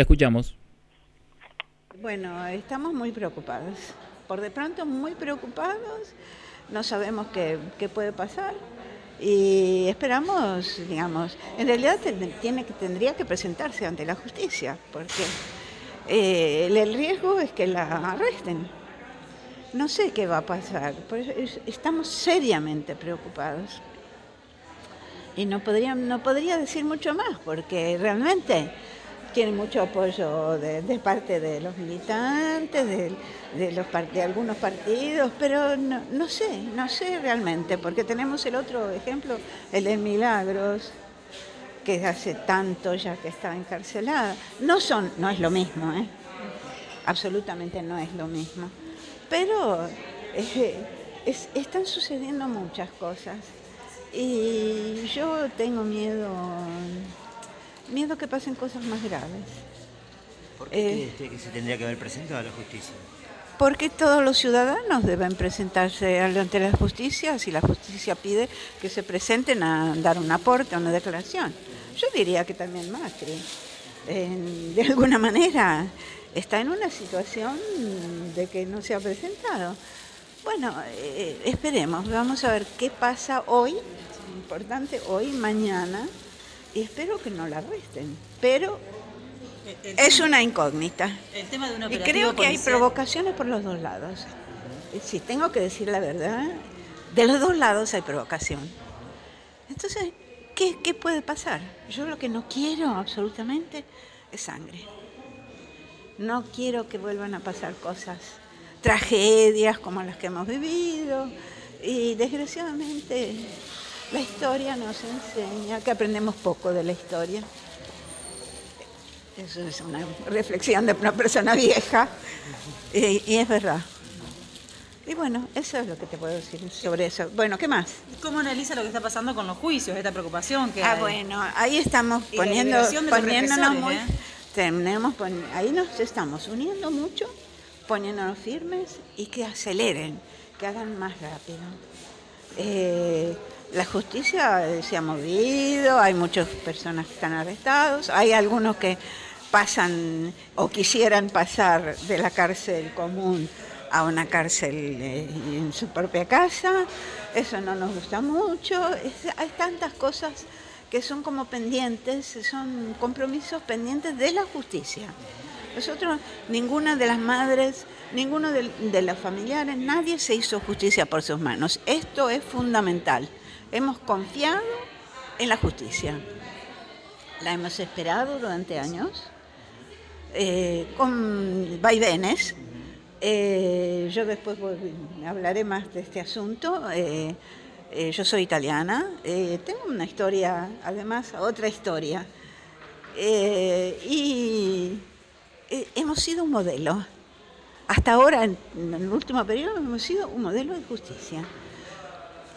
Escuchamos. Bueno, estamos muy preocupados. Por de pronto muy preocupados, no sabemos qué, qué puede pasar y esperamos, digamos, en realidad tiene tendría que presentarse ante la justicia, porque eh, el riesgo es que la arresten. No sé qué va a pasar, por eso estamos seriamente preocupados. Y no podría, no podría decir mucho más, porque realmente tiene mucho apoyo de, parte de los militantes, de, algunos partidos, pero no, sé, no sé realmente, porque tenemos el otro ejemplo, el de Milagros, que hace tanto ya que está encarcelada. No, son, no es lo mismo, ¿eh? absolutamente no es lo mismo, pero están sucediendo muchas cosas y yo tengo miedo miedo que pasen cosas más graves. ¿Por qué eh, que se tendría que haber presentado a la justicia? Porque todos los ciudadanos deben presentarse ante la justicia si la justicia pide que se presenten a dar un aporte, una declaración. Yo diría que también Macri, de alguna manera, está en una situación de que no se ha presentado. Bueno, eh, esperemos, vamos a ver qué pasa hoy, importante, hoy, mañana y espero que no la arresten. Pero es una incógnita. y creo que hay provocaciones por los dos lados. Si tengo que decir la verdad, de los dos lados hay provocación. Entonces, ¿qué, ¿qué puede pasar? Yo lo que no quiero absolutamente es sangre. No quiero que vuelvan a pasar cosas, tragedias como las que hemos vivido. Y desgraciadamente la historia nos enseña que aprendemos poco de la historia. Eso es una reflexión de una persona vieja y, es verdad. Y bueno, eso es lo que te puedo decir sobre eso. Bueno, ¿qué más? ¿Cómo analiza lo que está pasando con los juicios, esta preocupación que Ah, bueno, ahí estamos poniendo, poniéndonos muy, ¿eh? tenemos, ahí nos estamos uniendo mucho, poniéndonos firmes y que aceleren, que hagan más rápido. Eh, la justicia se ha movido, hay muchas personas que están arrestados, hay algunos que pasan o quisieran pasar de la cárcel común a una cárcel eh, en su propia casa, eso no nos gusta mucho, hay tantas cosas que son como pendientes, son compromisos pendientes de la justicia. Nosotros, ninguna de las madres, ninguno de, de los familiares, nadie se hizo justicia por sus manos. Esto es fundamental. Hemos confiado en la justicia. La hemos esperado durante años, eh, con vaivenes. Eh, yo después hablaré más de este asunto. Eh, yo soy italiana, tengo una historia, además otra historia. y hemos sido un modelo. Hasta ahora, en el último periodo, hemos sido un modelo de justicia.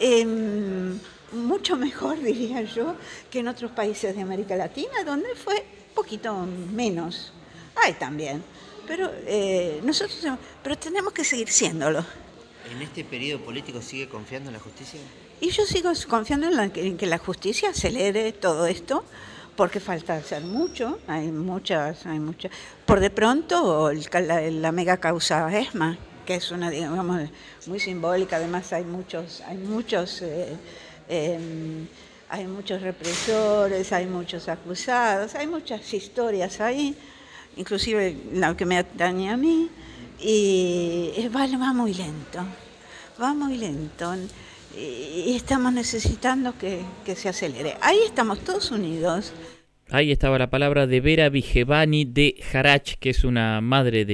Em, mucho mejor, diría yo, que en otros países de América Latina, donde fue poquito menos. Hay también. Pero eh, nosotros, pero tenemos que seguir siéndolo. ¿En este periodo político sigue confiando en la justicia? Y yo sigo confiando en, que la justicia acelere todo esto, porque falta hacer mucho, hay muchas, hay muchas. Por de pronto, la, la mega causa ESMA, que es una, digamos, muy simbólica. Además hay muchos, hay muchos, eh, em, hay muchos represores, hay muchos acusados, hay muchas historias ahí, inclusive la que me atañe a mí, y va, muy lento, va muy lento. Y estamos necesitando que, que se acelere. Ahí estamos todos unidos. Ahí estaba la palabra de Vera Vigevani de Jarach, que es una madre de